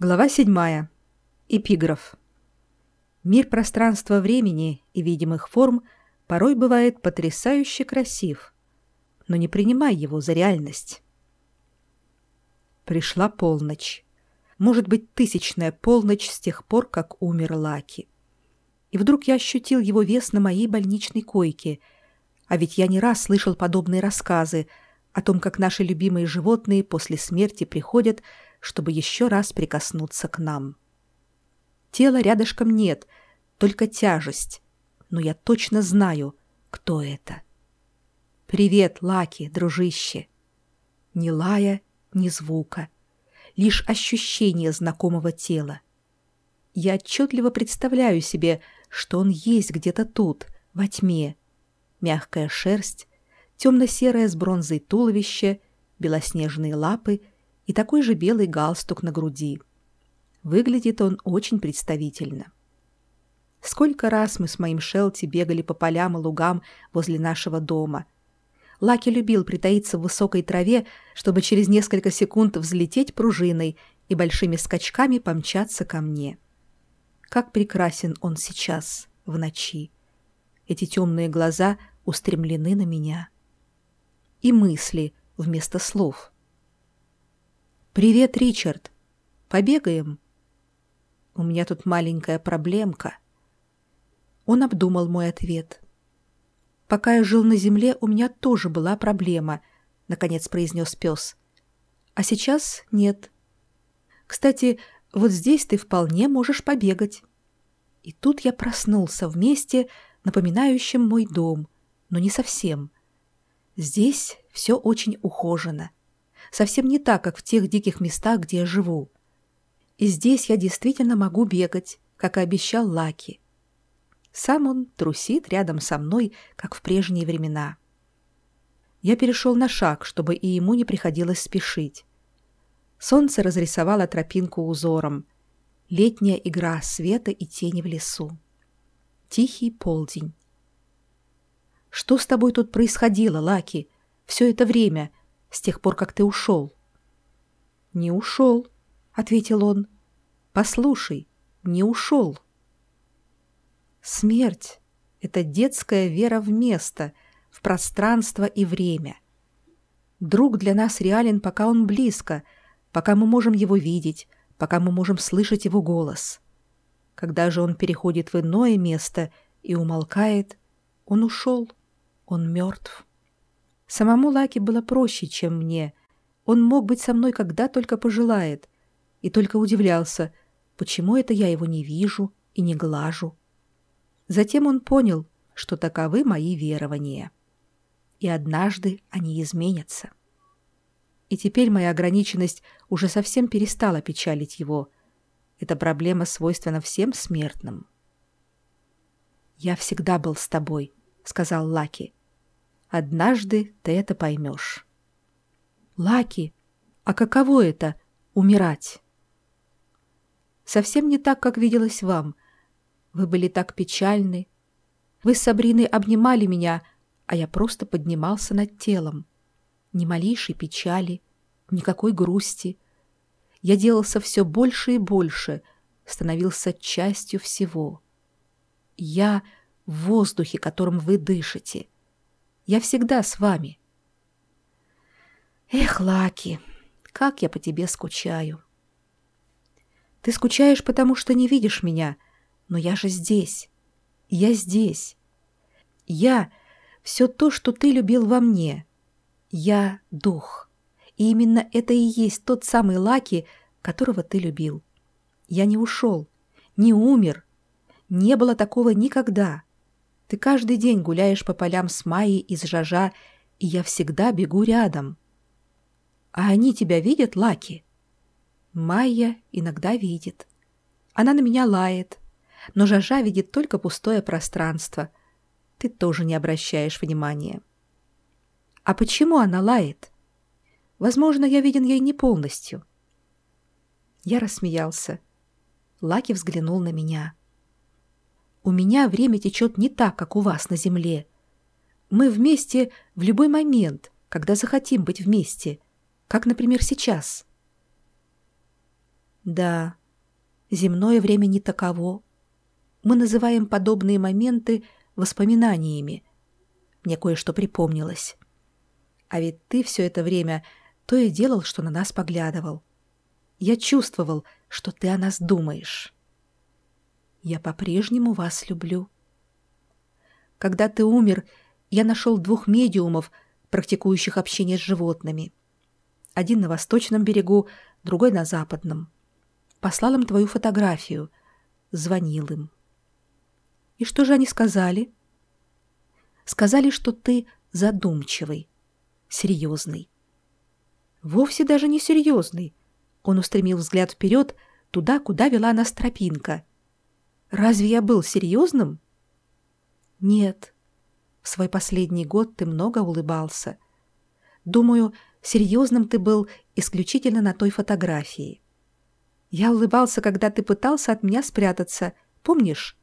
Глава 7. Эпиграф. Мир пространства-времени и видимых форм порой бывает потрясающе красив, но не принимай его за реальность. Пришла полночь. Может быть, тысячная полночь с тех пор, как умер Лаки. И вдруг я ощутил его вес на моей больничной койке, а ведь я не раз слышал подобные рассказы о том, как наши любимые животные после смерти приходят чтобы еще раз прикоснуться к нам. Тела рядышком нет, только тяжесть, но я точно знаю, кто это. Привет, Лаки, дружище. Ни лая, ни звука, лишь ощущение знакомого тела. Я отчетливо представляю себе, что он есть где-то тут, во тьме. Мягкая шерсть, темно-серое с бронзой туловище, белоснежные лапы — и такой же белый галстук на груди. Выглядит он очень представительно. Сколько раз мы с моим Шелти бегали по полям и лугам возле нашего дома. Лаки любил притаиться в высокой траве, чтобы через несколько секунд взлететь пружиной и большими скачками помчаться ко мне. Как прекрасен он сейчас, в ночи. Эти темные глаза устремлены на меня. И мысли вместо слов — «Привет, Ричард. Побегаем?» «У меня тут маленькая проблемка». Он обдумал мой ответ. «Пока я жил на земле, у меня тоже была проблема», — наконец произнес пес. «А сейчас нет. Кстати, вот здесь ты вполне можешь побегать». И тут я проснулся в месте, напоминающем мой дом, но не совсем. Здесь все очень ухожено совсем не так, как в тех диких местах, где я живу. И здесь я действительно могу бегать, как и обещал Лаки. Сам он трусит рядом со мной, как в прежние времена. Я перешел на шаг, чтобы и ему не приходилось спешить. Солнце разрисовало тропинку узором. Летняя игра света и тени в лесу. Тихий полдень. «Что с тобой тут происходило, Лаки, все это время?» С тех пор, как ты ушел?» «Не ушел», — ответил он. «Послушай, не ушел». Смерть — это детская вера в место, в пространство и время. Друг для нас реален, пока он близко, пока мы можем его видеть, пока мы можем слышать его голос. Когда же он переходит в иное место и умолкает, он ушел, он мертв. Самому Лаки было проще, чем мне. Он мог быть со мной, когда только пожелает. И только удивлялся, почему это я его не вижу и не глажу. Затем он понял, что таковы мои верования. И однажды они изменятся. И теперь моя ограниченность уже совсем перестала печалить его. Эта проблема свойственна всем смертным. «Я всегда был с тобой», — сказал Лаки. Однажды ты это поймешь. Лаки, а каково это — умирать? Совсем не так, как виделось вам. Вы были так печальны. Вы с Сабриной обнимали меня, а я просто поднимался над телом. Ни малейшей печали, никакой грусти. Я делался все больше и больше, становился частью всего. Я — в воздухе, которым вы дышите — я всегда с вами. Эх, Лаки, как я по тебе скучаю. Ты скучаешь, потому что не видишь меня, но я же здесь. Я здесь. Я — все то, что ты любил во мне. Я — дух. И именно это и есть тот самый Лаки, которого ты любил. Я не ушел, не умер. Не было такого никогда. Ты каждый день гуляешь по полям с Майей из Жажа, и я всегда бегу рядом. А они тебя видят, Лаки? Майя иногда видит. Она на меня лает, но Жажа видит только пустое пространство. Ты тоже не обращаешь внимания. А почему она лает? Возможно, я виден ей не полностью. Я рассмеялся. Лаки взглянул на меня. — у меня время течет не так, как у вас на земле. Мы вместе в любой момент, когда захотим быть вместе, как, например, сейчас. Да, земное время не таково. Мы называем подобные моменты воспоминаниями. Мне кое-что припомнилось. А ведь ты все это время то и делал, что на нас поглядывал. Я чувствовал, что ты о нас думаешь. Я по-прежнему вас люблю. Когда ты умер, я нашел двух медиумов, практикующих общение с животными. Один на восточном берегу, другой на западном. Послал им твою фотографию. Звонил им. И что же они сказали? Сказали, что ты задумчивый, серьезный. Вовсе даже не серьезный. Он устремил взгляд вперед, туда, куда вела нас тропинка. Разве я был серьезным? Нет. В свой последний год ты много улыбался. Думаю, серьезным ты был исключительно на той фотографии. Я улыбался, когда ты пытался от меня спрятаться. Помнишь?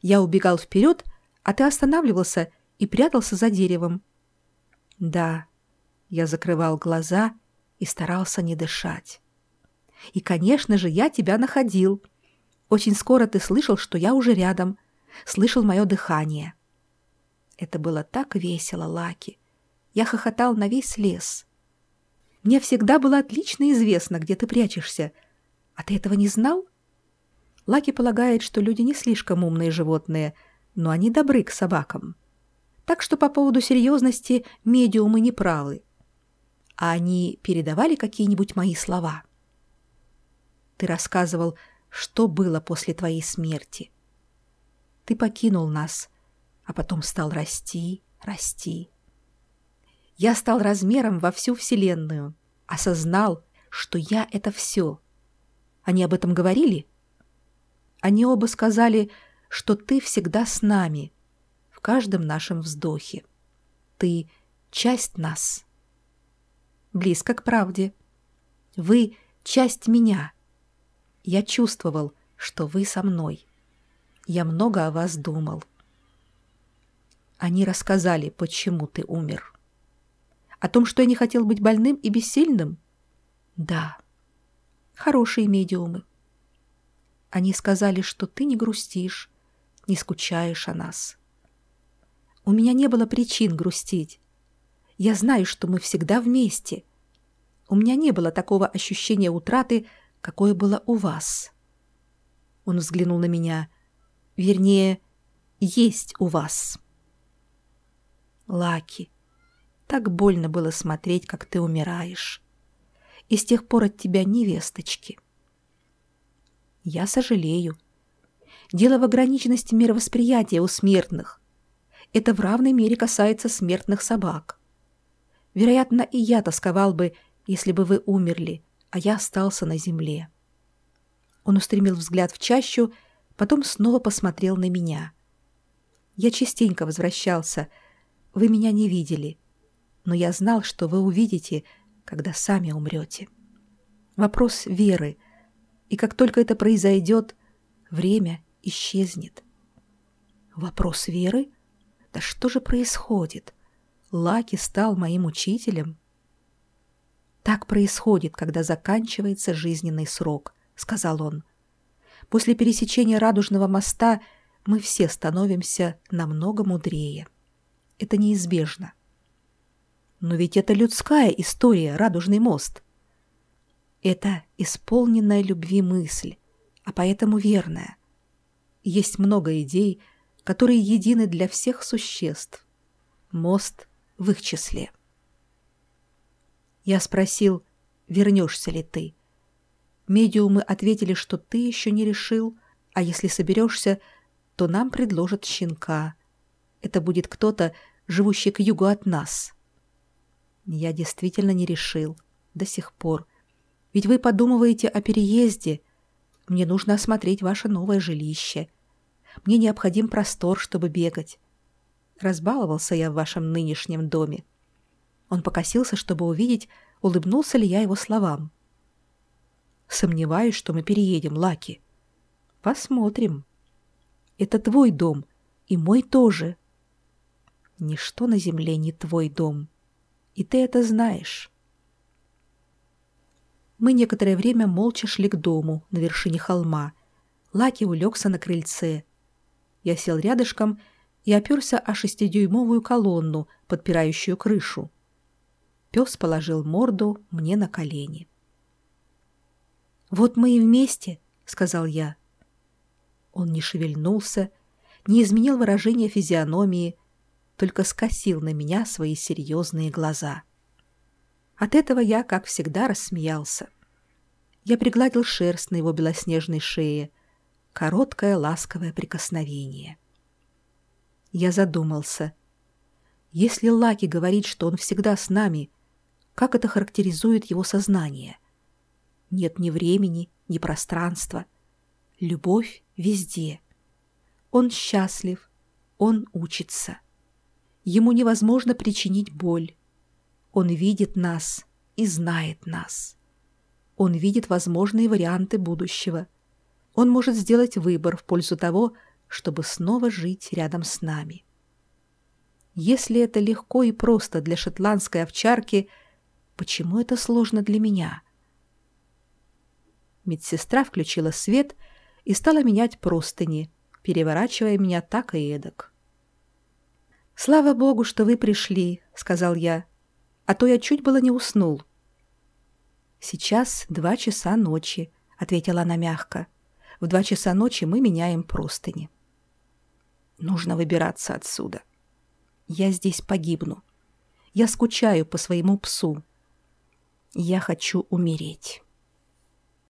Я убегал вперед, а ты останавливался и прятался за деревом. Да, я закрывал глаза и старался не дышать. И, конечно же, я тебя находил. Очень скоро ты слышал, что я уже рядом, слышал мое дыхание. Это было так весело, Лаки. Я хохотал на весь лес. Мне всегда было отлично известно, где ты прячешься. А ты этого не знал? Лаки полагает, что люди не слишком умные животные, но они добры к собакам. Так что по поводу серьезности медиумы не правы. А они передавали какие-нибудь мои слова? Ты рассказывал, что было после твоей смерти. Ты покинул нас, а потом стал расти, расти. Я стал размером во всю Вселенную, осознал, что я — это все. Они об этом говорили? Они оба сказали, что ты всегда с нами, в каждом нашем вздохе. Ты — часть нас. Близко к правде. Вы — часть меня. Я чувствовал, что вы со мной. Я много о вас думал. Они рассказали, почему ты умер. О том, что я не хотел быть больным и бессильным? Да. Хорошие медиумы. Они сказали, что ты не грустишь, не скучаешь о нас. У меня не было причин грустить. Я знаю, что мы всегда вместе. У меня не было такого ощущения утраты, какое было у вас. Он взглянул на меня. Вернее, есть у вас. Лаки, так больно было смотреть, как ты умираешь. И с тех пор от тебя ни весточки. Я сожалею. Дело в ограниченности мировосприятия у смертных. Это в равной мере касается смертных собак. Вероятно, и я тосковал бы, если бы вы умерли, а я остался на земле. Он устремил взгляд в чащу, потом снова посмотрел на меня. Я частенько возвращался — вы меня не видели, но я знал, что вы увидите, когда сами умрете. Вопрос веры, и как только это произойдет, время исчезнет. Вопрос веры? Да что же происходит? Лаки стал моим учителем. Так происходит, когда заканчивается жизненный срок, сказал он. После пересечения радужного моста мы все становимся намного мудрее. Это неизбежно. Но ведь это людская история, радужный мост. Это исполненная любви мысль, а поэтому верная. Есть много идей, которые едины для всех существ. Мост в их числе. Я спросил, вернешься ли ты. Медиумы ответили, что ты еще не решил, а если соберешься, то нам предложат щенка. Это будет кто-то, живущий к югу от нас. Я действительно не решил. До сих пор. Ведь вы подумываете о переезде. Мне нужно осмотреть ваше новое жилище. Мне необходим простор, чтобы бегать. Разбаловался я в вашем нынешнем доме. Он покосился, чтобы увидеть, улыбнулся ли я его словам. Сомневаюсь, что мы переедем, Лаки. Посмотрим. Это твой дом, и мой тоже. Ничто на земле не твой дом. И ты это знаешь. Мы некоторое время молча шли к дому на вершине холма. Лаки улегся на крыльце. Я сел рядышком и оперся о шестидюймовую колонну, подпирающую крышу. Пес положил морду мне на колени. «Вот мы и вместе», — сказал я. Он не шевельнулся, не изменил выражение физиономии, только скосил на меня свои серьезные глаза. От этого я, как всегда, рассмеялся. Я пригладил шерсть на его белоснежной шее. Короткое ласковое прикосновение. Я задумался. Если Лаки говорит, что он всегда с нами, как это характеризует его сознание? Нет ни времени, ни пространства. Любовь везде. Он счастлив, он учится. Ему невозможно причинить боль. Он видит нас и знает нас. Он видит возможные варианты будущего. Он может сделать выбор в пользу того, чтобы снова жить рядом с нами. Если это легко и просто для шотландской овчарки, почему это сложно для меня? Медсестра включила свет и стала менять простыни, переворачивая меня так и эдак. «Слава богу, что вы пришли», — сказал я а то я чуть было не уснул. «Сейчас два часа ночи», — ответила она мягко. «В два часа ночи мы меняем простыни». «Нужно выбираться отсюда. Я здесь погибну. Я скучаю по своему псу. Я хочу умереть».